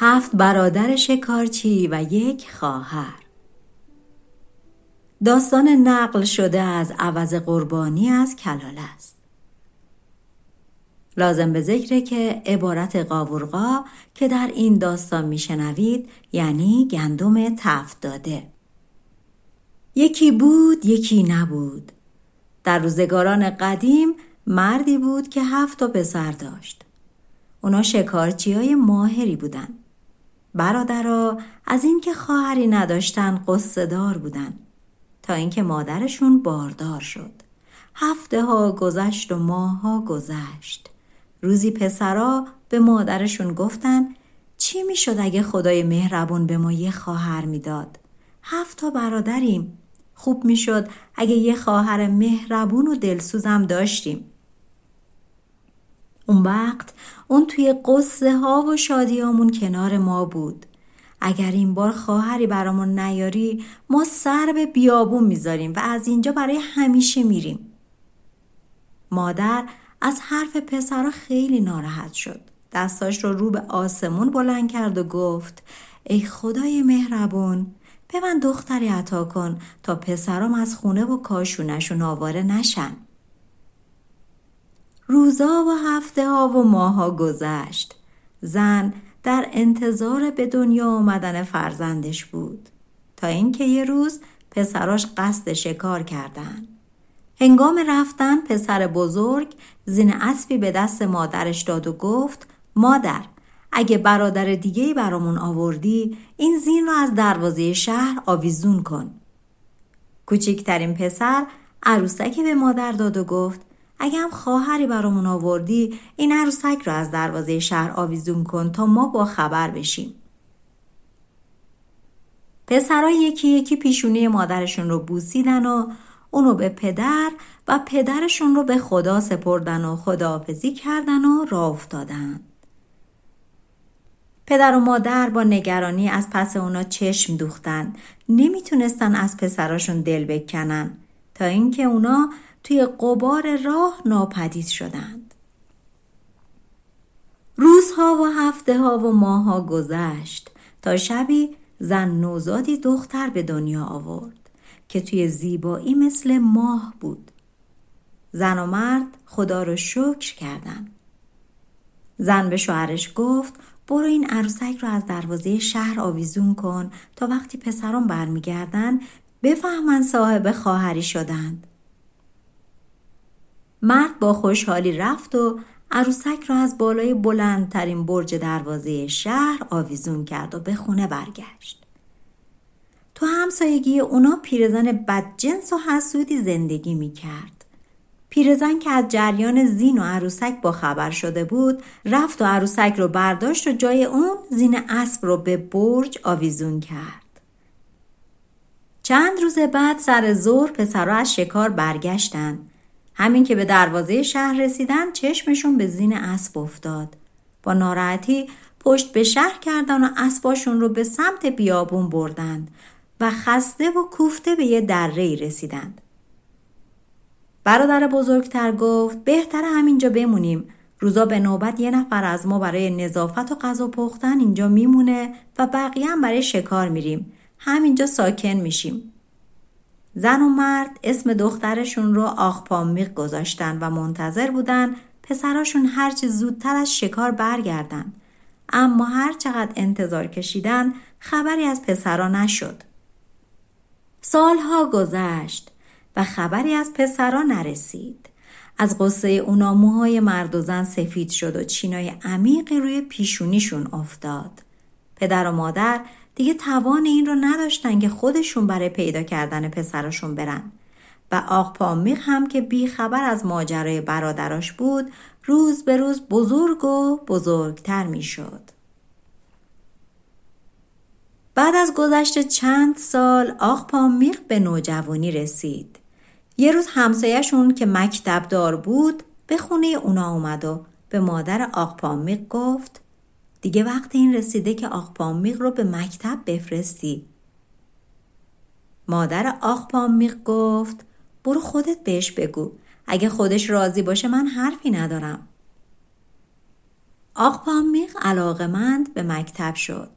هفت برادر شکارچی و یک خواهر. داستان نقل شده از عوض قربانی از کلال است. لازم به ذکره که عبارت قاورقا که در این داستان میشنوید یعنی گندم تفت داده. یکی بود یکی نبود. در روزگاران قدیم مردی بود که هفت تا پسر داشت. اونا شکارچی های ماهری بودن برادرها از اینکه خواهری نداشتن قصدار بودن تا اینکه مادرشون باردار شد. هفته ها گذشت و ماه ها گذشت. روزی پسرا به مادرشون گفتن چی می‌شد اگه خدای مهربون به ما یه خواهر می‌داد؟ هفت تا برادریم. خوب می‌شد اگه یه خواهر مهربون و دلسوزم داشتیم. اون وقت اون توی قصه ها و شادیامون کنار ما بود. اگر این بار خواهری برامون نیاری ما سر به بیابون می‌ذاریم و از اینجا برای همیشه میریم. مادر از حرف پسرا خیلی ناراحت شد. دستاش رو رو به آسمون بلند کرد و گفت ای خدای مهربون به من دختری عطا کن تا پسرام از خونه و کاشونشون آواره نشن. روزا و هفته ها و ماها گذشت. زن در انتظار به دنیا آمدن فرزندش بود. تا اینکه یه روز پسراش قصد شکار کردن. هنگام رفتن پسر بزرگ زین اسبی به دست مادرش داد و گفت مادر اگه برادر دیگه برامون آوردی این زین رو از دروازه شهر آویزون کن. کوچکترین پسر عروسکی به مادر داد و گفت اگه هم خواهری برامون آوردی این عروسک رو از دروازه شهر آویزون کن تا ما با خبر بشیم. پسرها یکی یکی پیشونی مادرشون رو بوسیدن و اونو به پدر و پدرشون رو به خدا سپردن و خداحافظی کردن و راه افتادن. پدر و مادر با نگرانی از پس اونا چشم دوختن. نمی‌تونستن از پسراشون دل بکنن. تا اینکه اونا توی قبار راه ناپدید شدند. روزها و هفته ها و ماها گذشت تا شبی زن نوزادی دختر به دنیا آورد که توی زیبایی مثل ماه بود. زن و مرد خدا رو شکر کردن. زن به شوهرش گفت برو این عروسک رو از دروازه شهر آویزون کن تا وقتی پسران برمیگردن بفهمن صاحب خواهری شدند. مرد با خوشحالی رفت و عروسک را از بالای بلندترین برج دروازه شهر آویزون کرد و به خونه برگشت. تو همسایگی اونا پیرزن بدجنس و حسودی زندگی می کرد. پیرزن که از جریان زین و عروسک با خبر شده بود رفت و عروسک رو برداشت و جای اون زین اسب رو به برج آویزون کرد. چند روز بعد سر ظهر پسرها از شکار برگشتند همین که به دروازه شهر رسیدن چشمشون به زین اسب افتاد. با ناراحتی پشت به شهر کردن و اسباشون رو به سمت بیابون بردند و خسته و کوفته به یه دره رسیدند. برادر بزرگتر گفت بهتر همینجا بمونیم. روزا به نوبت یه نفر از ما برای نظافت و غذا پختن اینجا میمونه و بقیه هم برای شکار میریم. همینجا ساکن میشیم. زن و مرد اسم دخترشون رو آخپامیق گذاشتن و منتظر بودن پسراشون هرچه زودتر از شکار برگردن. اما هر چقدر انتظار کشیدن خبری از پسرا نشد. سالها گذشت و خبری از پسرا نرسید. از قصه اونا موهای مرد و زن سفید شد و چینای عمیقی روی پیشونیشون افتاد. پدر و مادر دیگه توان این رو نداشتن که خودشون برای پیدا کردن پسرشون برن. و آقپامیق هم که بیخبر از ماجرای برادراش بود روز به روز بزرگ و بزرگتر می‌شد. بعد از گذشت چند سال آقپامیق به نوجوانی رسید. یه روز همسایهشون که مکتب دار بود به خونه اونا اومد و به مادر آقپامیق گفت دیگه وقت این رسیده که آقپامیق رو به مکتب بفرستی. مادر آقپامیق گفت برو خودت بهش بگو اگه خودش راضی باشه من حرفی ندارم. آقپامیق علاقمند به مکتب شد.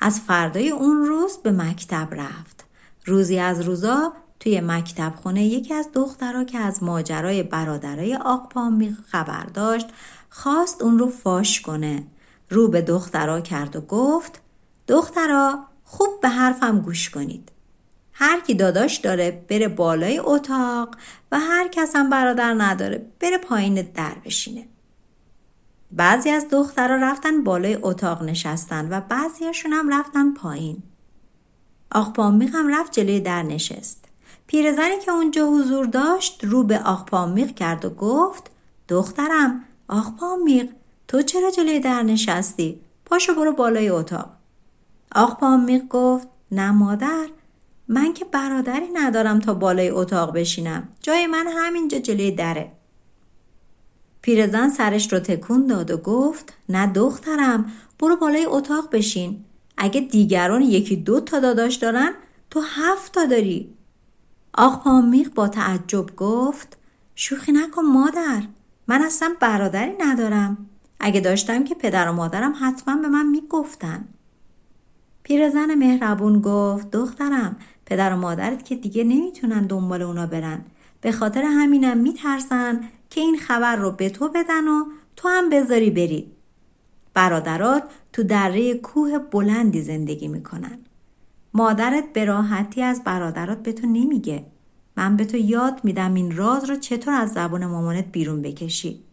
از فردای اون روز به مکتب رفت. روزی از روزا توی مکتب خونه یکی از دخترها که از ماجرای برادرای آقپامیق خبر داشت خواست اون رو فاش کنه. رو به دخترا کرد و گفت دخترا خوب به حرفم گوش کنید. هر کی داداش داره بره بالای اتاق و هر کس هم برادر نداره بره پایین در بشینه. بعضی از دخترها رفتن بالای اتاق نشستن و بعضیشون هم رفتن پایین. آقپامیق هم رفت جلوی در نشست. پیرزنی که اونجا حضور داشت رو به آقپامیق کرد و گفت دخترم آقپامیق تو چرا جلوی در نشستی؟ پاشو برو بالای اتاق. آقپامیق گفت نه مادر من که برادری ندارم تا بالای اتاق بشینم. جای من همینجا جلوی دره. پیرزن سرش رو تکون داد و گفت نه دخترم برو بالای اتاق بشین اگه دیگران یکی دو تا داداش دارن تو هفت تا داری آق پامیق با تعجب گفت شوخی نکن مادر من اصلا برادری ندارم اگه داشتم که پدر و مادرم حتما به من می‌گفتن پیرزن مهربون گفت دخترم پدر و مادرت که دیگه نمی‌تونن دنبال اونا برن به خاطر همینم میترسن که این خبر رو به تو بدن و تو هم بذاری بری. برادرات تو دره کوه بلندی زندگی می‌کنن. مادرت به راحتی از برادرات به تو نمیگه. من به تو یاد میدم این راز رو چطور از زبان مامانت بیرون بکشی.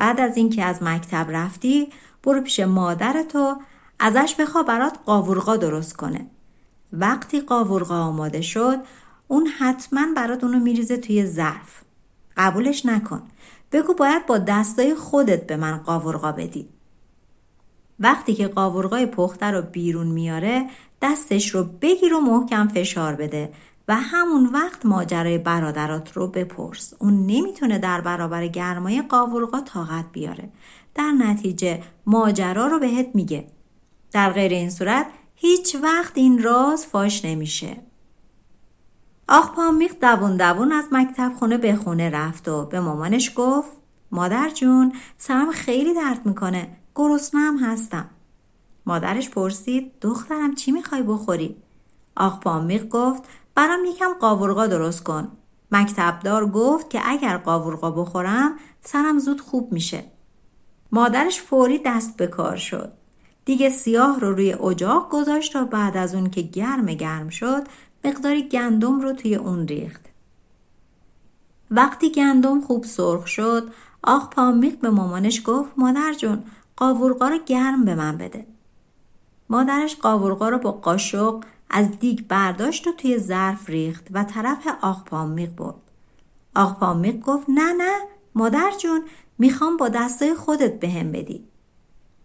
بعد از اینکه از مکتب رفتی برو پیش مادرتو ازش بخوا برات قاورقا درست کنه. وقتی قاورقا آماده شد اون حتما برات اونو میریزه توی ظرف. قبولش نکن بگو باید با دستای خودت به من قاورقا بدی وقتی که قاورقای پخته رو بیرون میاره دستش رو بگیر و محکم فشار بده و همون وقت ماجرای برادرات رو بپرس. اون نمی‌تونه در برابر گرمای قاورقا طاقت بیاره. در نتیجه ماجرا رو بهت میگه. در غیر این صورت هیچ وقت این راز فاش نمیشه. آخ پامیق دوون دوون از مکتب خونه به خونه رفت و به مامانش گفت مادر جون سرم خیلی درد می‌کنه. گرسنم هستم. مادرش پرسید دخترم چی می‌خوای بخوری؟ آخ پامیق گفت برام یکم قاورقا درست کن مکتبدار گفت که اگر قاورقا بخورم سرم زود خوب میشه مادرش فوری دست به کار شد دیگه سیاه رو روی اجاق گذاشت و بعد از اون که گرم گرم شد مقداری گندم رو توی اون ریخت. وقتی گندم خوب سرخ شد آخ پامیق به مامانش گفت مادر جون قاورقا رو گرم به من بده. مادرش قاورقا رو با قاشق از دیگ برداشت و توی ظرف ریخت و طرف آخ پامیق برد. آخ پامیق گفت نه نه مادر جون می‌خوام با دستای خودت بهم بدی.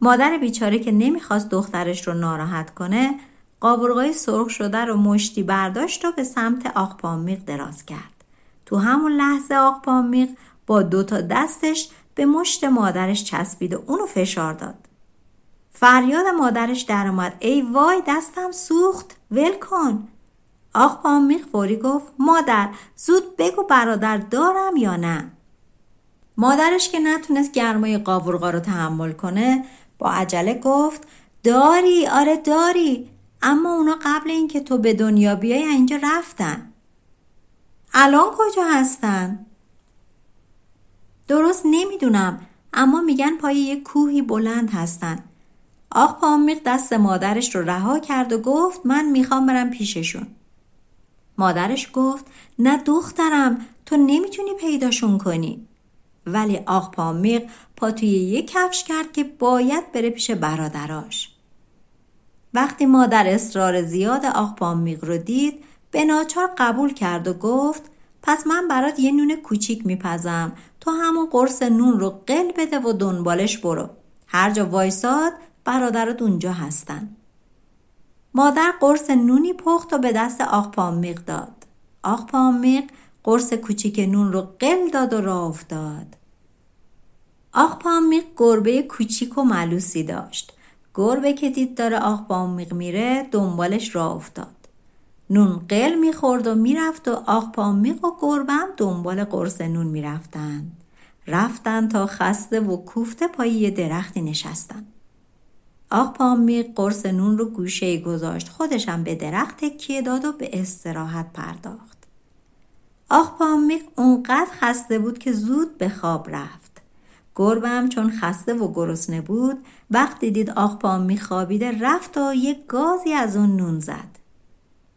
مادر بیچاره که نمی‌خواست دخترش رو ناراحت کنه قابرقای سرخ شده رو مشتی برداشت و به سمت آقپامیق دراز کرد. تو همون لحظه آقپامیق با دو تا دستش به مشت مادرش چسبید و اونو فشار داد. فریاد مادرش در اومد. ای وای دستم سوخت. ول کن. آق پامیق فوری گفت مادر زود بگو برادر دارم یا نه؟ مادرش که نتونست گرمای قاورقا رو تحمل کنه با عجله گفت داری آره داری. اما اونا قبل اینکه تو به دنیا بیای اینجا رفتن. الان کجا هستن؟ درست نمی‌دونم اما میگن پای یه کوهی بلند هستن. آق پامیق دست مادرش رو رها کرد و گفت من می‌خوام برم پیششون. مادرش گفت نه دخترم تو نمی‌تونی پیداشون کنی. ولی آق پامیق پا توی یه کفش کرد که باید بره پیش برادراش. وقتی مادر اصرار زیاد آقپامیق رو دید به ناچار قبول کرد و گفت پس من برات یه نون کوچیک میپزم. تو همون قرص نون رو قل بده و دنبالش برو. هر جا وایساد برادرات اونجا هستن. مادر قرص نونی پخت و به دست آق پامیق داد. آق پامیق قرص کوچیک نون رو قل داد و راه افتاد. آق پامیق گربه کوچیک و ملوسی داشت. گربه که دید داره آق پامیق میره دنبالش راه افتاد. نون قل می‌خورد و می‌رفت و آق پامیق و گربم دنبال قرص نون می‌رفتن. رفتن تا خسته و کوفته پای یه درختی نشستن. آق پامیق قرص نون رو گوشه گذاشت. خودشم به درخت تکیه داد و به استراحت پرداخت. آق پامیق اونقدر خسته بود که زود به خواب رفت. گربم چون خسته و گرسنه بود وقتی دید آق پامیق خوابیده رفت و یک گازی از اون نون زد.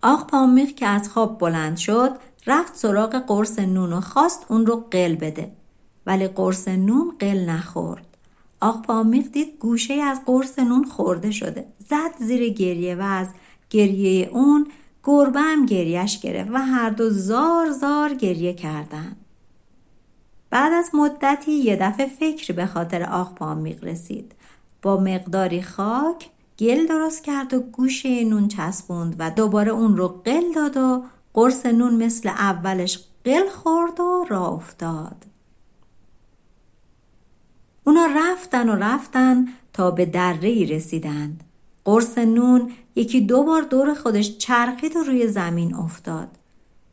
آق پامیق که از خواب بلند شد رفت سراغ قرص نون و خواست اون رو قل بده. ولی قرص نون قل نخورد. آق پامیق دید گوشه از قرص نون خورده شده. زد زیر گریه و از گریه اون گربه هم گریش گرفت و هر دو زار زار گریه کردن. بعد از مدتی یه دفعه فکر به خاطر آق پامیق رسید. با مقداری خاک گل درست کرد و گوشه نون چسبوند و دوباره اون رو قل داد و قرص نون مثل اولش قل خورد و راه افتاد. اونا رفتن و رفتن تا به دره رسیدند. قرص نون یکی دو بار دور خودش چرخید و روی زمین افتاد.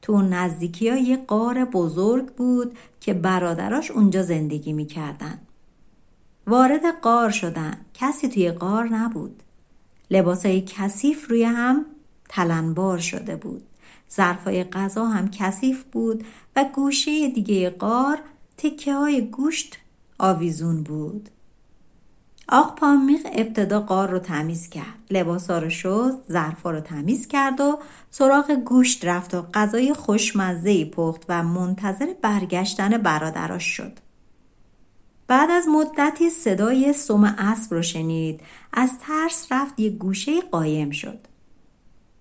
تو نزدیکی ها یه قار بزرگ بود که برادراش اونجا زندگی می‌کردن. وارد قار شدن. کسی توی قار نبود. لباسای کثیف روی هم تلنبار شده بود. ظرفای غذا هم کثیف بود و گوشه دیگه قار تکه های گوشت آویزون بود. آق پامیق ابتدا قار رو تمیز کرد. لباسا رو شست ظرفا رو تمیز کرد و سراغ گوشت رفت و غذای خوشمزه پخت و منتظر برگشتن برادراش شد. بعد از مدتی صدای سم اسب رو شنید. از ترس رفت یه گوشه قایم شد.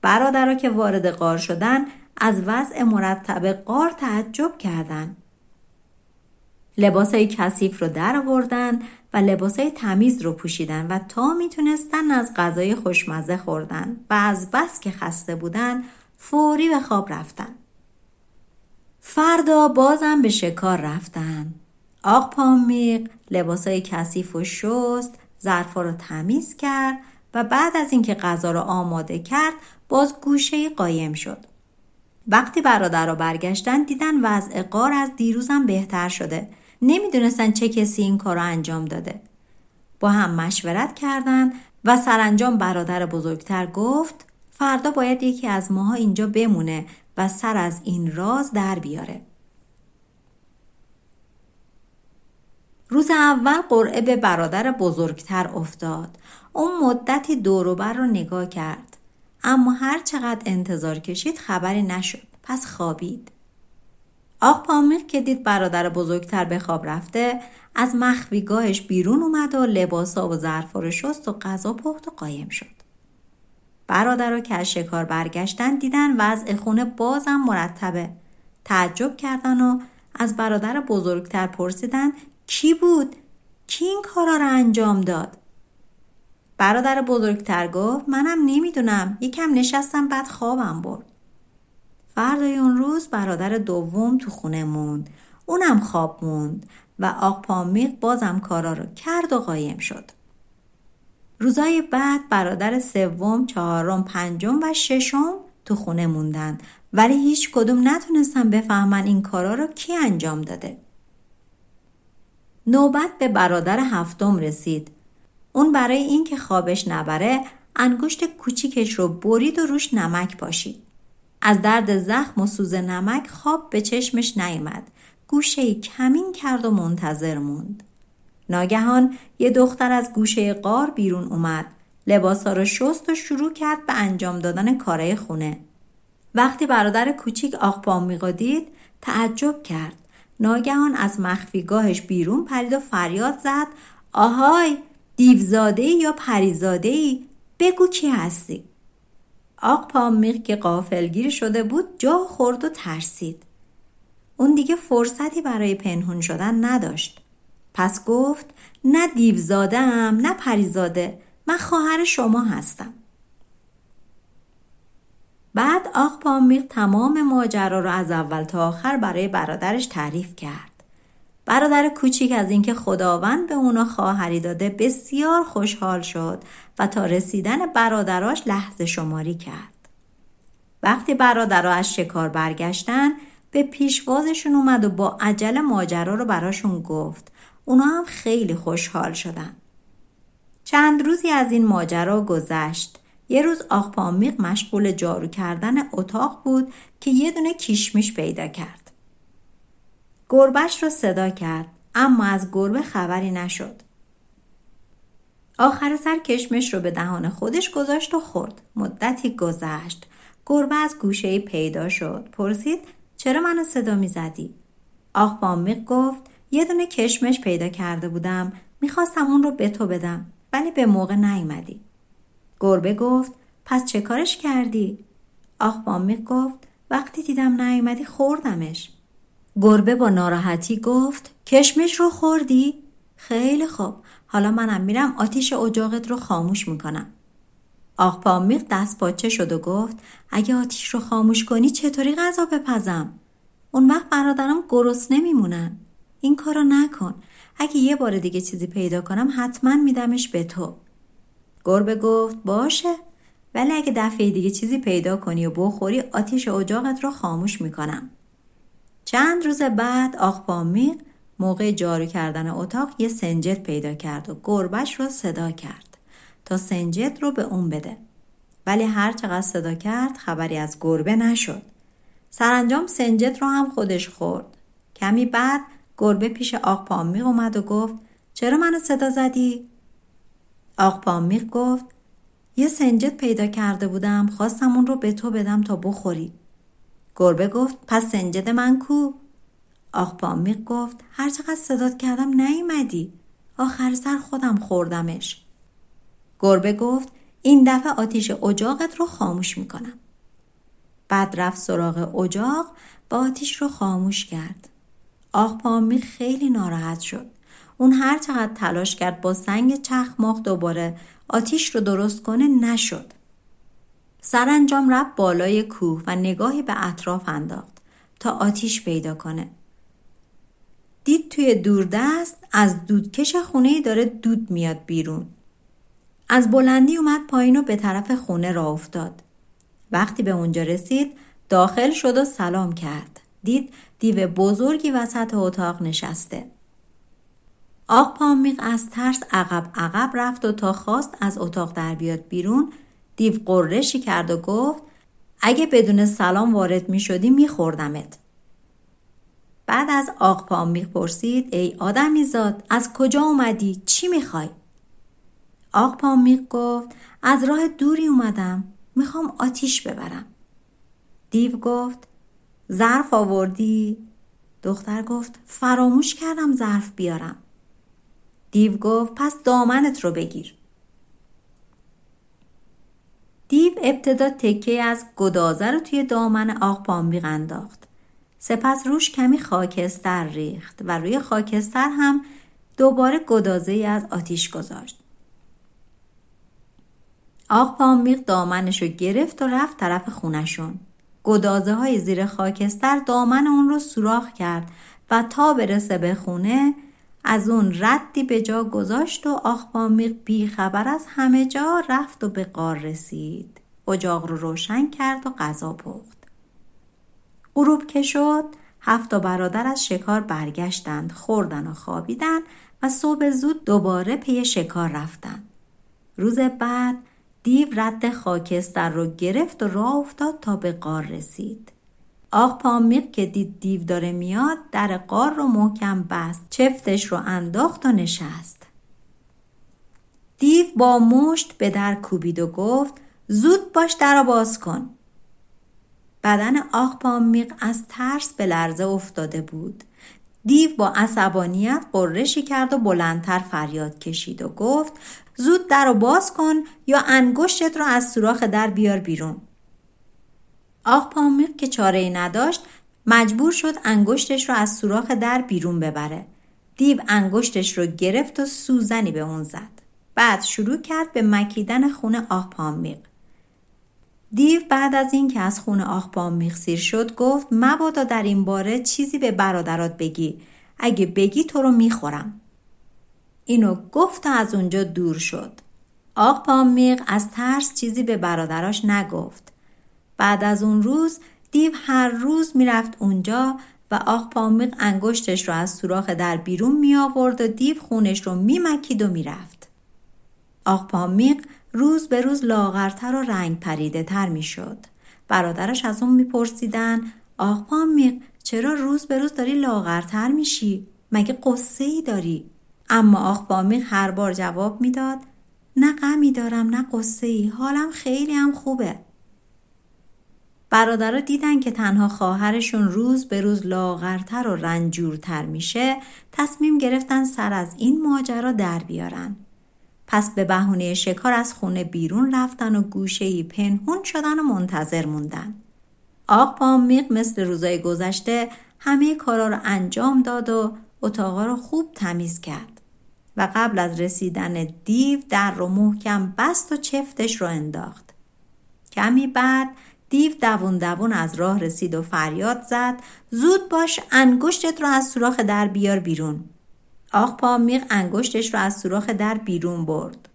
برادرها که وارد قار شدن از وضع مرتب قار تعجب کردند لباسای کثیف رو در آوردن و لباسای تمیز رو پوشیدن و تا می‌تونستن از غذای خوشمزه خوردن و از بس که خسته بودن فوری به خواب رفتن. فردا بازم به شکار رفتن. آق پامیق لباسای کثیف و شست ظرفا رو تمیز کرد و بعد از اینکه غذا رو آماده کرد باز گوشه قایم شد. وقتی برادر رو برگشتن دیدن وضع قار از دیروزم بهتر شده. نمی‌دونستن چه کسی این کار انجام داده. با هم مشورت کردند و سرانجام برادر بزرگتر گفت فردا باید یکی از ماها اینجا بمونه و سر از این راز در بیاره. روز اول قرعه به برادر بزرگتر افتاد. اون مدتی دوروبر رو نگاه کرد. اما هر چقدر انتظار کشید خبری نشد. پس خوابید. آق پامیق که دید برادر بزرگتر به خواب رفته از مخفیگاهش بیرون اومد و لباسا و ظرفا رو شست و غذا پخت و قایم شد برادر که از شکار برگشتن دیدن وضع خونه بازم مرتبه تعجب کردن و از برادر بزرگتر پرسیدن کی بود؟ کی این کارا رو انجام داد؟ برادر بزرگتر گفت منم نمی‌دونم یکم نشستم بعد خوابم برد فردای اون روز برادر دوم تو خونه موند اونم خواب موند و آق پامیق بازم کارا رو کرد و قایم شد روزای بعد برادر سوم، چهارم، پنجم و ششم تو خونه موندن ولی هیچ کدوم نتونستن بفهمن این کارا رو کی انجام داده. نوبت به برادر هفتم رسید. اون برای اینکه خوابش نبره انگشت کوچیکش رو برید و روش نمک پاشید. از درد زخم و سوز نمک خواب به چشمش نیامد. گوشه کمین کرد و منتظر موند. ناگهان یه دختر از گوشه قار بیرون اومد. لباسا رو شست و شروع کرد به انجام دادن کارهای خونه. وقتی برادر کوچیک آق دید تعجب کرد. ناگهان از مخفیگاهش بیرون پرید و فریاد زد آهای دیوزاده یا پریزاده ای بگو کی هستی آق پامیق که قافلگیر شده بود جا خورد و ترسید. اون دیگه فرصتی برای پنهون شدن نداشت. پس گفت نه دیوزادم نه پریزاده من خواهر شما هستم. بعد آق پامیق تمام ماجرا رو از اول تا آخر برای برادرش تعریف کرد. برادر کوچیک از اینکه خداوند به اونا خواهری داده بسیار خوشحال شد و تا رسیدن برادراش لحظه شماری کرد. وقتی برادرها از شکار برگشتن به پیشوازشون اومد و با عجل ماجرا رو براشون گفت. اونا هم خیلی خوشحال شدن. چند روزی از این ماجرا گذشت. یه روز آقپامیق مشغول جارو کردن اتاق بود که یه دونه کیشمیش پیدا کرد. گربش را صدا کرد اما از گربه خبری نشد. آخر سر کشمش رو به دهان خودش گذاشت و خورد. مدتی گذشت. گربه از گوشه پیدا شد. پرسید چرا منو صدا می زدی؟ آخ بامیق گفت یه دونه کشمش پیدا کرده بودم. می‌خواستم اون رو به تو بدم. ولی به موقع نیومدی. گربه گفت پس چه کارش کردی؟ آخ بامیق گفت وقتی دیدم نیومدی خوردمش. گربه با ناراحتی گفت کشمش رو خوردی؟ خیلی خوب. حالا منم میرم آتیش اجاقت رو خاموش می‌کنم. آق پامیق دست پاچه شد و گفت اگه آتیش رو خاموش کنی چطوری غذا بپزم؟ اون وقت برادرم گرست نمیمونن. این کارو نکن. اگه یه بار دیگه چیزی پیدا کنم حتما میدمش به تو. گربه گفت باشه. ولی اگه دفعه دیگه چیزی پیدا کنی و بخوری آتیش اجاقت رو خاموش می‌کنم. چند روز بعد آقپامیق موقع جارو کردن اتاق یه سنجت پیدا کرد و گربش رو صدا کرد تا سنجت رو به اون بده. ولی هر چقدر صدا کرد خبری از گربه نشد. سرانجام سنجت رو هم خودش خورد. کمی بعد گربه پیش آقپامیق اومد و گفت چرا منو صدا زدی؟ آقپامیق گفت یه سنجت پیدا کرده بودم خواستم اون رو به تو بدم تا بخوری. گربه گفت پس سنجد من کو؟ آخ پامیق گفت هر چقدر صدات کردم نیومدی. آخر سر خودم خوردمش. گربه گفت این دفعه آتیش اجاقت رو خاموش می‌کنم. بعد رفت سراغ اجاق و آتیش رو خاموش کرد. آخ پامیق خیلی ناراحت شد. اون هر چقدر تلاش کرد با سنگ چخماق دوباره آتیش رو درست کنه نشد. سرانجام رفت بالای کوه و نگاهی به اطراف انداخت تا آتیش پیدا کنه. دید توی دوردست از دودکش خونه داره دود میاد بیرون. از بلندی اومد پایین و به طرف خونه را افتاد. وقتی به اونجا رسید داخل شد و سلام کرد. دید دیو بزرگی وسط اتاق نشسته. آق پامیق از ترس عقب عقب رفت و تا خواست از اتاق در بیاد بیرون دیو قرشی کرد و گفت اگه بدون سلام وارد می شدی می خوردمت. بعد از آقپام می پرسید ای آدمی زاد از کجا اومدی؟ چی می خوای؟ آقپام می گفت از راه دوری اومدم می‌خوام آتیش ببرم. دیو گفت ظرف آوردی؟ دختر گفت فراموش کردم ظرف بیارم. دیو گفت پس دامنت رو بگیر. دیو ابتدا تکه از گدازه رو توی دامن آق پامبیق انداخت. سپس روش کمی خاکستر ریخت و روی خاکستر هم دوباره گدازه ای از آتیش گذاشت. آق پامبیق دامنش رو گرفت و رفت طرف خونشون. گدازه های زیر خاکستر دامن اون رو سوراخ کرد و تا برسه به خونه از اون ردی به جا گذاشت و آخپامیق بی خبر از همه جا رفت و به قار رسید. اجاق رو روشن کرد و غذا پخت. غروب که شد هفت برادر از شکار برگشتند خوردن و خوابیدن و صبح زود دوباره پی شکار رفتند. روز بعد دیو رد خاکستر رو گرفت و راه افتاد تا به قار رسید. آق پامیق که دید دیو داره میاد در قار رو محکم بست چفتش رو انداخت و نشست. دیو با مشت به در کوبید و گفت زود باش در باز کن. بدن آق پامیق از ترس به لرزه افتاده بود. دیو با عصبانیت قرشی کرد و بلندتر فریاد کشید و گفت زود در رو باز کن یا انگشتت رو از سوراخ در بیار بیرون. آق پامیق که چاره ای نداشت مجبور شد انگشتش رو از سوراخ در بیرون ببره. دیو انگشتش رو گرفت و سوزنی به اون زد. بعد شروع کرد به مکیدن خون آه پامیق دیو بعد از اینکه از خون آه پامیق سیر شد گفت مبادا در این باره چیزی به برادرات بگی. اگه بگی تو رو می‌خورم. اینو گفت و از اونجا دور شد. آق پامیق از ترس چیزی به برادراش نگفت. بعد از اون روز دیو هر روز می‌رفت اونجا و آق پامیق انگشتش رو از سوراخ در بیرون می آورد و دیو خونش رو می مکید و می‌رفت. آق پامیق روز به روز لاغرتر و رنگ پریده تر می شد. برادرش از اون میپرسیدن آق پامیق چرا روز به روز داری لاغرتر میشی؟ مگه قصه ای داری؟ اما آق پامیق هر بار جواب می‌داد نه غمی دارم نه قصه ای حالم خیلی هم خوبه. برادرها دیدن که تنها خواهرشون روز به روز لاغرتر و رنجورتر میشه تصمیم گرفتن سر از این ماجرا در بیارن. پس به بهونه شکار از خونه بیرون رفتن و گوشه پنهون شدن و منتظر موندن. آق پامیق مثل روزای گذشته همه کارا رو انجام داد و اتاقا رو خوب تمیز کرد و قبل از رسیدن دیو در رو محکم بست و چفتش رو انداخت. کمی بعد دیو دوون دوون از راه رسید و فریاد زد زود باش انگشتت رو از سوراخ در بیار بیرون. آق پامیق انگشتش رو از سوراخ در بیرون برد.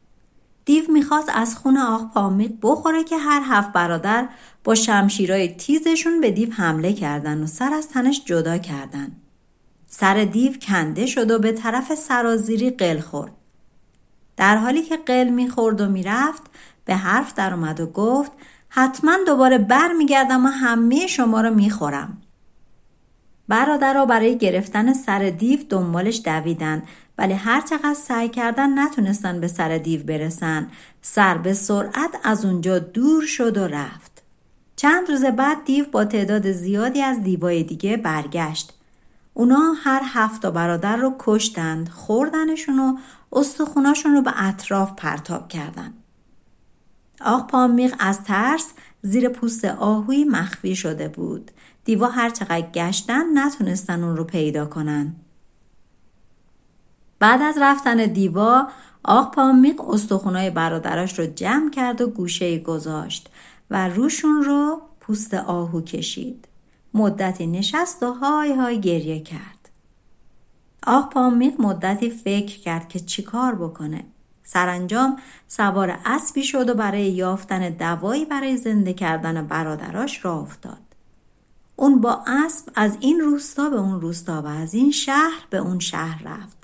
دیو می‌خواست از خون آق پامیق بخوره که هر هفت برادر با شمشیرای تیزشون به دیو حمله کردن و سر از تنش جدا کردن. سر دیو کنده شد و به طرف سرازیری قل خورد. در حالی که قل می‌خورد و می‌رفت به حرف در اومد و گفت حتما دوباره بر میگردم و همه شما رو می‌خورم. برادرها برای گرفتن سر دیو دنبالش دویدن ولی هر چقدر سعی کردن نتونستن به سر دیو برسن سر به سرعت از اونجا دور شد و رفت چند روز بعد دیو با تعداد زیادی از دیوای دیگه برگشت اونا هر هفت برادر رو کشتند خوردنشون و استخوناشون رو به اطراف پرتاب کردند. آق پامیق از ترس زیر پوست آهوی مخفی شده بود. دیوا هر چقدر گشتن نتونستن اون رو پیدا کنن. بعد از رفتن دیوا آق پامیق استخونای برادراش رو جمع کرد و گوشه گذاشت و روشون رو پوست آهو کشید. مدتی نشست و های های گریه کرد. آق پامیق مدتی فکر کرد که چیکار بکنه. سرانجام سوار اسبی شد و برای یافتن دوایی برای زنده کردن برادراش را افتاد. اون با اسب از این روستا به اون روستا و از این شهر به اون شهر رفت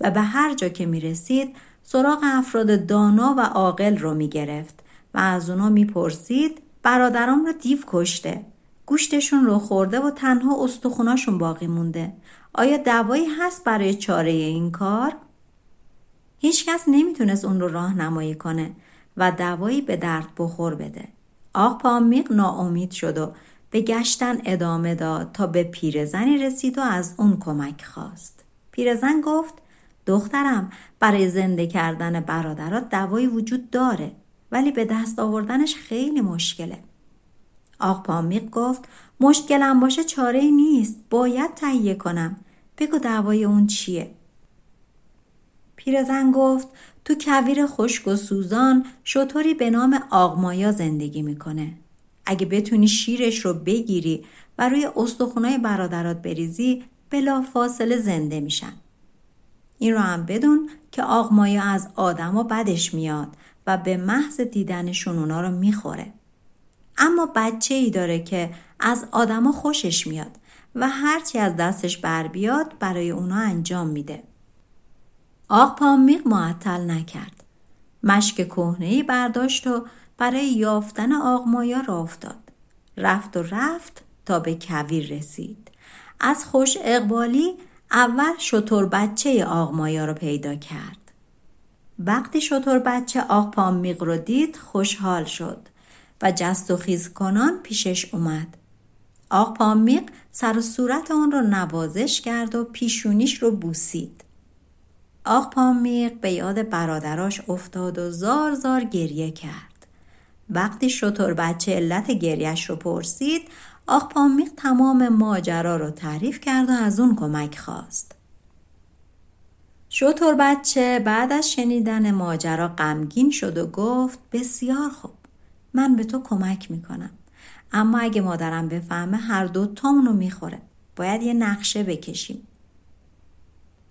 و به هر جا که می رسید سراغ افراد دانا و عاقل رو می گرفت و از اونا می پرسید برادرام رو دیو کشته گوشتشون رو خورده و تنها استخوناشون باقی مونده آیا دوایی هست برای چاره این کار؟ هیچکس نمی‌تونست اون رو راهنمایی کنه و دوایی به درد بخور بده. آق پامیق ناامید شد و به گشتن ادامه داد تا به پیرزنی رسید و از اون کمک خواست. پیرزن گفت دخترم برای زنده کردن برادرات دوایی وجود داره ولی به دست آوردنش خیلی مشکله. آق پامیق گفت مشکلم باشه چاره نیست باید تهیه کنم بگو دوای اون چیه پیرزن گفت تو کویر خشک و سوزان شطوری به نام آقمایا زندگی می‌کنه. اگه بتونی شیرش رو بگیری و روی استخونای برادرات بریزی بلا فاصله زنده میشن. این رو هم بدون که آقمایا از آدما بدش میاد و به محض دیدنشون اونا رو می‌خوره. اما بچه ای داره که از آدما خوشش میاد و هرچی از دستش بر بیاد برای اونا انجام میده. آق پامیق معطل نکرد. مشک کهنه برداشت و برای یافتن آقمایا را افتاد. رفت و رفت تا به کویر رسید. از خوش اقبالی اول شطور بچه آقمایا را پیدا کرد. وقتی شطور بچه آق پامیق رو دید خوشحال شد و جست و خیز کنان پیشش اومد. آق پامیق سر و صورت آن را نوازش کرد و پیشونیش رو بوسید. آق پامیق به یاد برادراش افتاد و زار زار گریه کرد. وقتی شطور بچه علت گریش رو پرسید آخ پامیق تمام ماجرا رو تعریف کرد و از اون کمک خواست. شطور بچه بعد از شنیدن ماجرا غمگین شد و گفت بسیار خوب من به تو کمک می‌کنم. اما اگه مادرم بفهمه هر دو تامونو می‌خوره. باید یه نقشه بکشیم.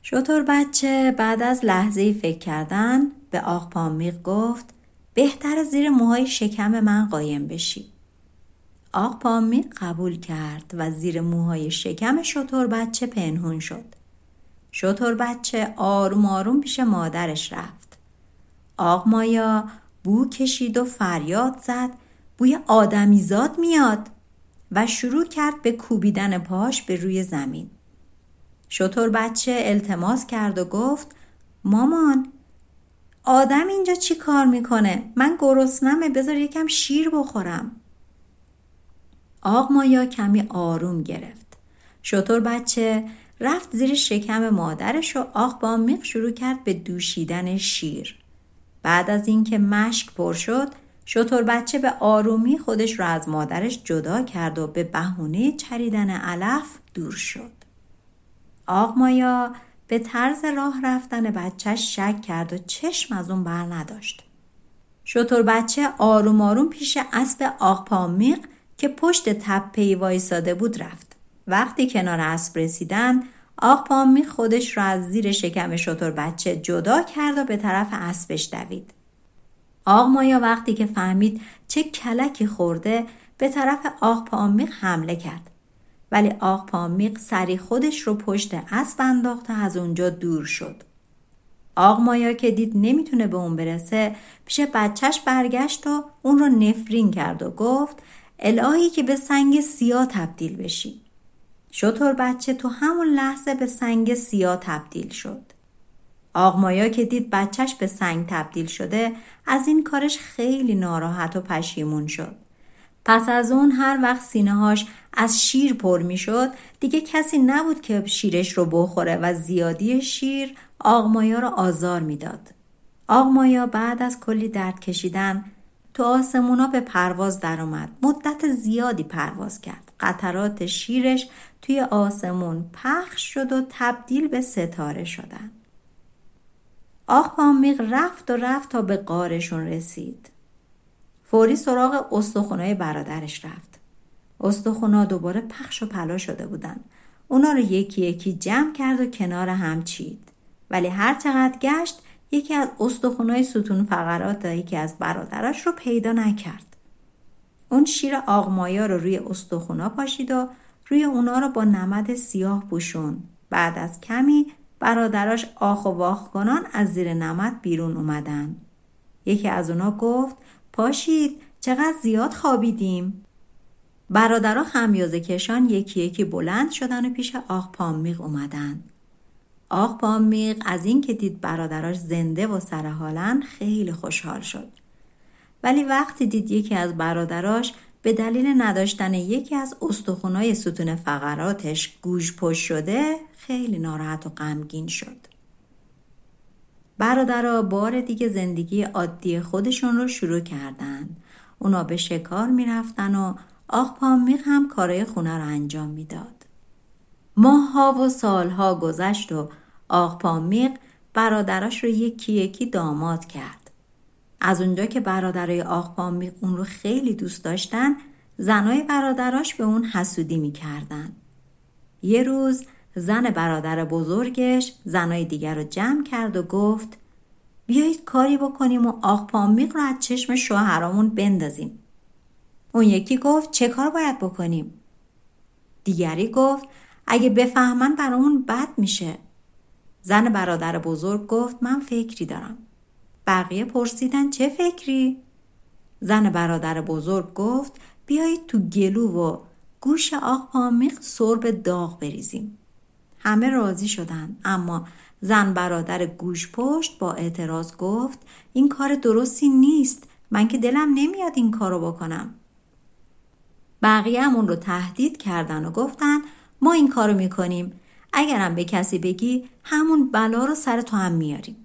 شطور بچه بعد از لحظه فکر کردن به آق پامیق گفت بهتر زیر موهای شکم من قایم بشی. آق پامیق قبول کرد و زیر موهای شکم شطور بچه پنهون شد. شطور بچه آروم آروم پیش مادرش رفت. آق مایا بو کشید و فریاد زد بوی آدمیزاد میاد. و شروع کرد به کوبیدن پاش به روی زمین. شطور بچه التماس کرد و گفت مامان آدم اینجا چی کار می‌کنه؟ من گرسنمه بذار یکم شیر بخورم. آق مایا کمی آروم گرفت. شطور بچه رفت زیر شکم مادرش و آق بامیق شروع کرد به دوشیدن شیر. بعد از اینکه مشک پر شد شطور بچه به آرومی خودش را از مادرش جدا کرد و به بهونه چریدن علف دور شد. آق مایا به طرز راه رفتن بچهش شک کرد و چشم از اون بر نداشت. شطور بچه آروم آروم پیش اسب آق پامیق که پشت تپهی وایساده بود رفت. وقتی کنار اسب رسیدن آق پامیق خودش را از زیر شکم شطور بچه جدا کرد و به طرف اسبش دوید. آق مایا وقتی که فهمید چه کلکی خورده به طرف آق پامیق حمله کرد. ولی آق پامیق سری خودش رو پشت اسب انداخت و از اونجا دور شد. آق مایا که دید نمی‌تونه به اون برسه پیش بچهش برگشت و اون رو نفرین کرد و گفت الهی که به سنگ سیاه تبدیل بشی. شطور بچه تو همون لحظه به سنگ سیاه تبدیل شد. آق مایا که دید بچهش به سنگ تبدیل شده از این کارش خیلی ناراحت و پشیمون شد. پس از اون هر وقت سینه هاش از شیر پر می شد دیگه کسی نبود که شیرش رو بخوره و زیادی شیر آقمایا رو آزار می‌داد. آقمایا بعد از کلی درد کشیدن تو آسمونا به پرواز درآمد. مدت زیادی پرواز کرد. قطرات شیرش توی آسمون پخش شد و تبدیل به ستاره شدن. پامیق رفت و رفت تا به قارشون رسید. فوری سراغ استخونای برادرش رفت. استخونا دوباره پخش و پلا شده بودن. اونا رو یکی یکی جمع کرد و کنار هم چید. ولی هر چقدر گشت یکی از استخونای ستون فقرات یکی از برادراش رو پیدا نکرد. اون شیر آغمایا رو روی استخونا پاشید و روی اونا رو با نمد سیاه پوشون. بعد از کمی برادراش آخ و واخ کنان از زیر نمد بیرون اومدن. یکی از اونا گفت پاشید چقدر زیاد خوابیدیم. برادرها خمیازه کشان یکی یکی بلند شدن و پیش آق پامیق اومدن. آق پامیق از اینکه دید برادراش زنده و سرحالن خیلی خوشحال شد. ولی وقتی دید یکی از برادراش به دلیل نداشتن یکی از استخونای ستون فقراتش گوش پشت شده خیلی ناراحت و غمگین شد. برادرها بار دیگه زندگی عادی خودشون رو شروع کردن. اونا به شکار می‌رفتن و آخ پامیق هم کارای خونه رو انجام می‌داد. ماهها و سالها گذشت و آق پامیق برادراش رو یکی یکی داماد کرد. از اونجا که برادرای آق پامیق اون رو خیلی دوست داشتن زنای برادراش به اون حسودی می‌کردن. یه روز زن برادر بزرگش زنای دیگر رو جمع کرد و گفت بیایید کاری بکنیم و آق پامیق رو از چشم شوهرامون بندازیم. اون یکی گفت چه کار باید بکنیم؟ دیگری گفت اگه بفهمن برامون بد میشه. زن برادر بزرگ گفت من فکری دارم. بقیه پرسیدن چه فکری؟ زن برادر بزرگ گفت بیایید تو گلو و گوش آق پامیق سرب داغ بریزیم. همه راضی شدند اما زن برادر گوش پشت با اعتراض گفت این کار درستی نیست. من که دلم نمیاد این کارو بکنم. بقیه همون رو تهدید کردن و گفتن ما این کارو می‌کنیم. اگرم به کسی بگی همون بلا رو سر تو هم میاریم.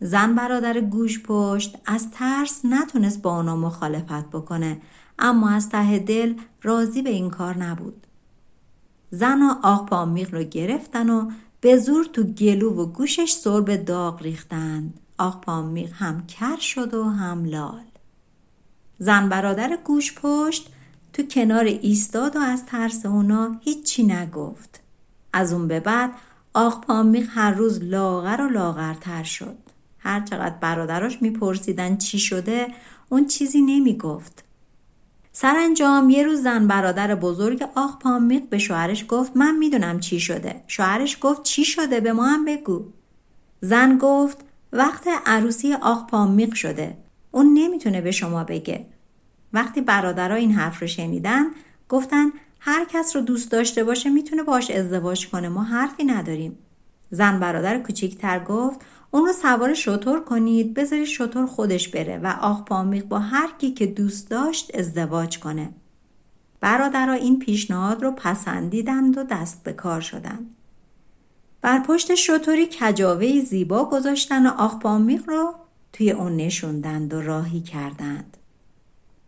زن برادر گوش پشت از ترس نتونست با اونا مخالفت بکنه اما از ته دل راضی به این کار نبود. زن و آق پامیق رو گرفتن و به زور تو گلو و گوشش سرب داغ ریختند آق پامیق هم کر شد و هم لال. زن برادر گوش پشت تو کنار ایستاد و از ترس اونا هیچی نگفت. از اون به بعد آق پامیق هر روز لاغر و لاغرتر شد. هر چقدر برادراش میپرسیدن چی شده اون چیزی نمی‌گفت. سرانجام یه روز زن برادر بزرگ آق پامیق به شوهرش گفت من می‌دونم چی شده. شوهرش گفت چی شده؟ به ما هم بگو. زن گفت وقت عروسی آق پامیق شده. اون نمی‌تونه به شما بگه. وقتی برادرها این حرف رو شنیدن گفتن هر کس رو دوست داشته باشه می‌تونه باش ازدواج کنه ما حرفی نداریم. زن برادر کوچیکتر گفت اون رو سوار شطور کنید بذارید شطور خودش بره و آق پامیق با هر کی که دوست داشت ازدواج کنه. برادرها این پیشنهاد رو پسندیدند و دست به کار شدند. بر پشت شطوری کجاوه زیبا گذاشتن و آق پامیق رو توی اون نشوندند و راهی کردند.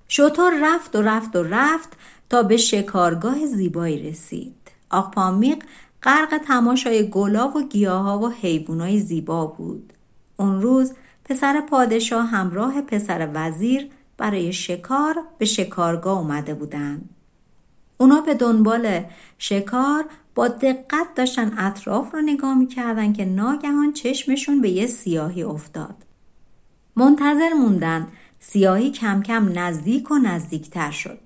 شطور رفت و رفت و رفت تا به شکارگاه زیبایی رسید. آق پامیق غرق تماشای گلاب و گیاها و حیوانای زیبا بود. اون روز پسر پادشاه همراه پسر وزیر برای شکار به شکارگاه اومده بودند. اونا به دنبال شکار با دقت داشتن اطراف رو نگاه می‌کردن که ناگهان چشمشون به یه سیاهی افتاد. منتظر موندن سیاهی کم کم نزدیک و نزدیکتر شد.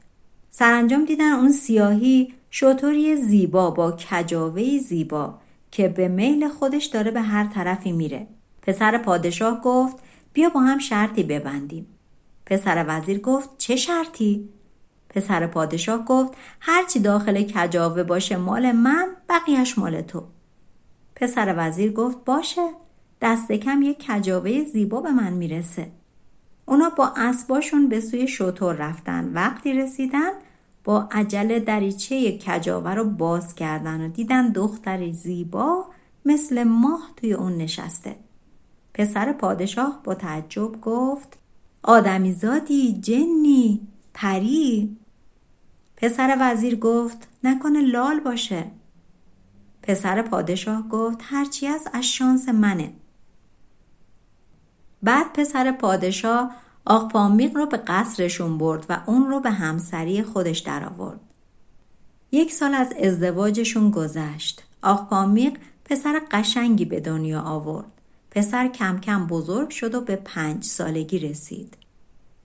سرانجام دیدن اون سیاهی شطوری زیبا با کجاوه زیبا که به میل خودش داره به هر طرفی میره. پسر پادشاه گفت بیا با هم شرطی ببندیم. پسر وزیر گفت چه شرطی؟ پسر پادشاه گفت هرچی داخل کجاوه باشه مال من بقیهش مال تو. پسر وزیر گفت باشه دست کم یک کجاوه زیبا به من می‌رسه. اونا با اسباشون به سوی شطور رفتن. وقتی رسیدن با عجله دریچه کجاوه رو باز کردن و دیدن دختری زیبا مثل ماه توی اون نشسته. پسر پادشاه با تعجب گفت آدمیزادی جنی پری. پسر وزیر گفت نکنه لال باشه. پسر پادشاه گفت هرچی از از شانس منه. بعد پسر پادشاه آق پامیق رو به قصرشون برد و اون رو به همسری خودش درآورد. یک سال از ازدواجشون گذشت. آق پامیق پسر قشنگی به دنیا آورد. پسر کم کم بزرگ شد و به پنج سالگی رسید.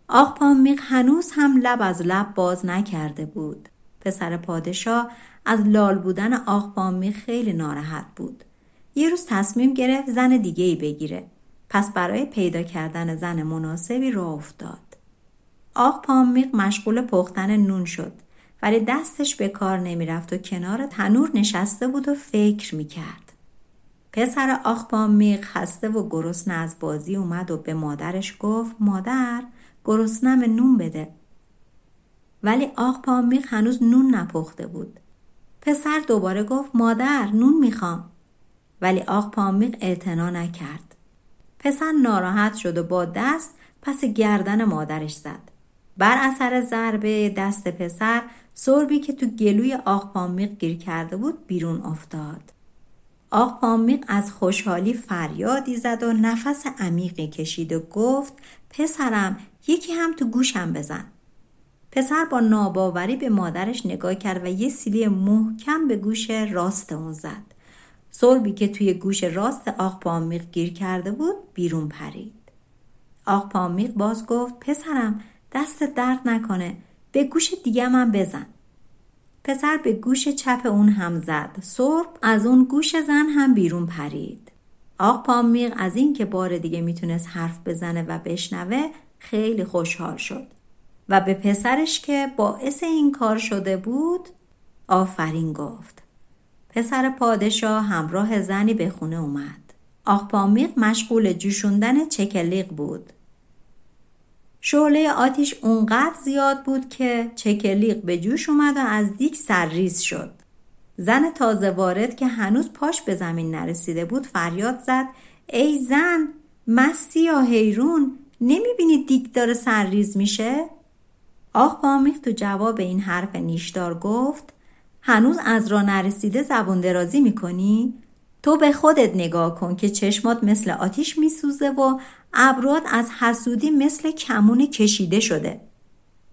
آق پامیق هنوز هم لب از لب باز نکرده بود. پسر پادشاه از لال بودن آق پامیق خیلی ناراحت بود. یه روز تصمیم گرفت زن دیگه ای بگیره. پس برای پیدا کردن زن مناسبی راه افتاد. آق پامیق مشغول پختن نون شد ولی دستش به کار نمی‌رفت و کنار تنور نشسته بود و فکر می‌کرد. پسر آق پامیق خسته و گرسنه از بازی اومد و به مادرش گفت مادر گرسنم نون بده. ولی آق پامیق هنوز نون نپخته بود. پسر دوباره گفت مادر نون می‌خوام. ولی آق پامیق اعتنا نکرد. پسر ناراحت شد و با دست پس گردن مادرش زد. بر اثر ضربه دست پسر سربی که تو گلوی آق پامیق گیر کرده بود بیرون افتاد. آق پامیق از خوشحالی فریادی زد و نفس عمیقی کشید و گفت پسرم یکی هم تو گوشم بزن. پسر با ناباوری به مادرش نگاه کرد و یه سیلی محکم به گوش راست اون زد. سربی که توی گوش راست آق پامیق گیر کرده بود بیرون پرید. آق پامیق باز گفت پسرم دست درد نکنه به گوش دیگه من بزن. پسر به گوش چپ اون هم زد. سرب از اون گوش زن هم بیرون پرید. آق پامیق از این که بار دیگه می‌تونست حرف بزنه و بشنوه خیلی خوشحال شد و به پسرش که باعث این کار شده بود آفرین گفت. پسر پادشاه همراه زنی به خونه اومد. پامیق مشغول جوشوندن چکلیق بود. شعله آتیش اونقدر زیاد بود که چکلیق به جوش اومد و از دیک سرریز شد. زن تازه وارد که هنوز پاش به زمین نرسیده بود فریاد زد ای زن مستی یا حیرون نمی‌بینی دیک داره سرریز میشه؟ آق پامیق تو جواب این حرف نیشدار گفت هنوز از را نرسیده زبون درازی می‌کنی؟ تو به خودت نگاه کن که چشمات مثل آتیش میسوزه و ابرات از حسودی مثل کمون کشیده شده.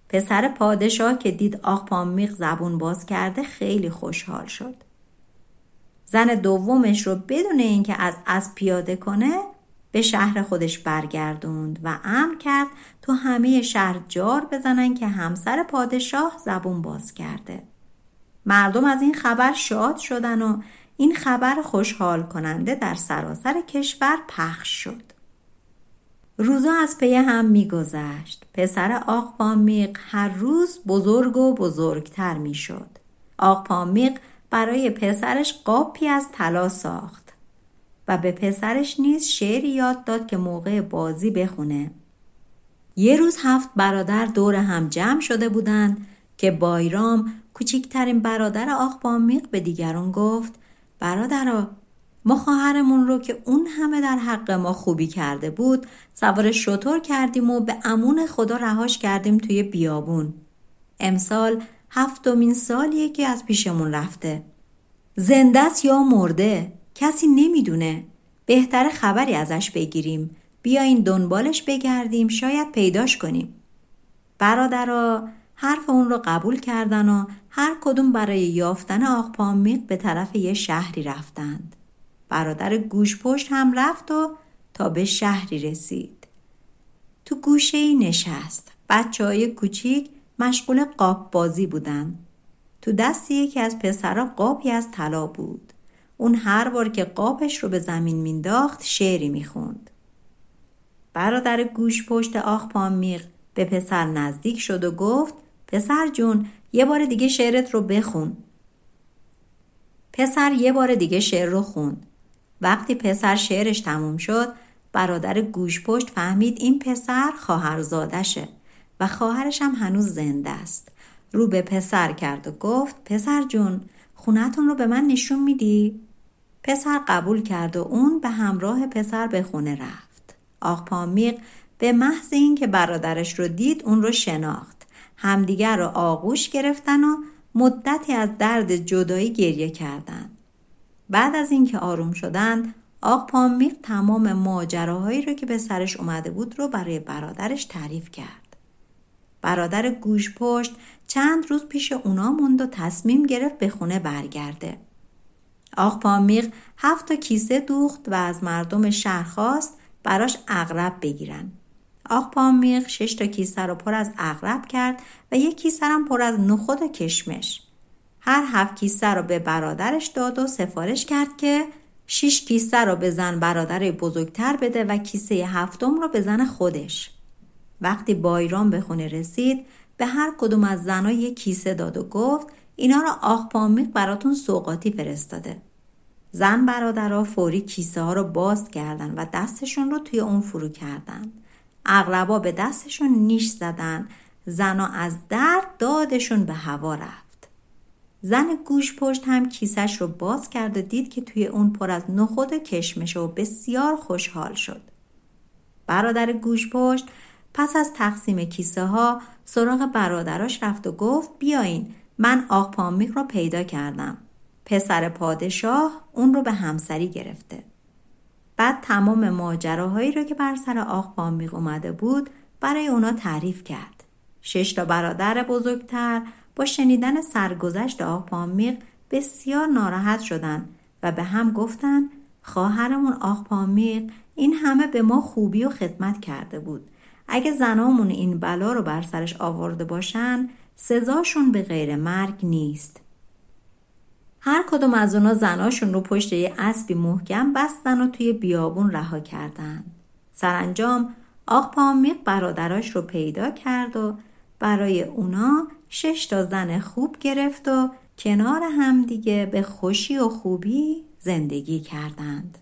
پسر پادشاه که دید آق پامیق زبون باز کرده خیلی خوشحال شد. زن دومش رو بدون اینکه از از پیاده کنه به شهر خودش برگردوند و امر کرد تو همه شهر جار بزنن که همسر پادشاه زبون باز کرده. مردم از این خبر شاد شدن و این خبر خوشحال کننده در سراسر کشور پخش شد. روزا از پی هم میگذشت. پسر آق پامیق هر روز بزرگ و بزرگتر می‌شد. آق پامیق برای پسرش قاپی از طلا ساخت و به پسرش نیز شعری یاد داد که موقع بازی بخونه. یه روز هفت برادر دور هم جمع شده بودند که بایرام کوچکترین برادر آق پامیق به دیگران گفت برادرا ما خواهرمون رو که اون همه در حق ما خوبی کرده بود سوار شطور کردیم و به امون خدا رهاش کردیم توی بیابون. امسال هفتمین سالیه که از پیشمون رفته. زنده یا مرده؟ کسی نمی‌دونه. بهتر خبری ازش بگیریم. بیاین دنبالش بگردیم شاید پیداش کنیم. برادرا حرف اون رو قبول کردن و هر کدوم برای یافتن آق پامیق به طرف یه شهری رفتند. برادر گوش پشت هم رفت و تا به شهری رسید. تو گوشه ای نشست. بچه های کوچیک مشغول قاب بازی بودن. تو دست یکی از پسرا قابی از طلا بود. اون هر بار که قابش رو به زمین مینداخت شعری می‌خوند. برادر گوش پشت آخ پامیق به پسر نزدیک شد و گفت پسر جون یه بار دیگه شعرت رو بخون. پسر یه بار دیگه شعر رو خوند وقتی پسر شعرش تموم شد برادر گوش پشت فهمید این پسر خواهرزادشه و خواهرش هم هنوز زنده است. رو به پسر کرد و گفت پسر جون خونتون رو به من نشون میدی؟ پسر قبول کرد و اون به همراه پسر به خونه رفت. آق پامیق به محض اینکه برادرش رو دید اون رو شناخت. همدیگر رو آغوش گرفتن و مدتی از درد جدایی گریه کردند. بعد از اینکه آروم شدند آق پامیق تمام ماجراهایی رو که به سرش اومده بود رو برای برادرش تعریف کرد. برادر گوش پشت چند روز پیش اونا موند و تصمیم گرفت به خونه برگرده. آق پامیق هفت تا کیسه دوخت و از مردم شهر خواست براش اغرب بگیرن. آق پامیق شش تا کیسه رو پر از اغرب کرد و یک کیسه هم پر از نخود و کشمش. هر هفت کیسه رو به برادرش داد و سفارش کرد که شیش کیسه رو به زن برادر بزرگتر بده و کیسه هفتم رو به زن خودش. وقتی بایرام به خونه رسید به هر کدوم از زنها یک کیسه داد و گفت اینا رو آخ پامیق براتون سوقاتی فرستاده. زن برادرها فوری کیسه ها رو باز کردن و دستشون رو توی اون فرو کردن. اغربا به دستشون نیش زدن. زنها از درد دادشون به هوا رفت. زن گوش پشت هم کیسش رو باز کرد و دید که توی اون پر از نخود و کشمش و بسیار خوشحال شد. برادر گوش پشت پس از تقسیم کیسه ها سراغ برادراش رفت و گفت بیاین من آق پامیق رو پیدا کردم. پسر پادشاه اون رو به همسری گرفته. بعد تمام ماجراهایی رو که بر سر آق پامیق اومده بود برای اونا تعریف کرد. شش تا برادر بزرگتر با شنیدن سرگذشت آق پامیق بسیار ناراحت شدن و به هم گفتن خواهرمون آق پامیق این همه به ما خوبی و خدمت کرده بود. اگه زنامون این بلا رو بر سرش آورده باشن سزاشون به غیر مرگ نیست. هر کدوم از اونا زناشون رو پشت یه اسبی محکم بستن و توی بیابون رها کردن. سرانجام آق پامیق برادراش رو پیدا کرد و برای اونا شش تا زن خوب گرفت و کنار هم دیگه به خوشی و خوبی زندگی کردند.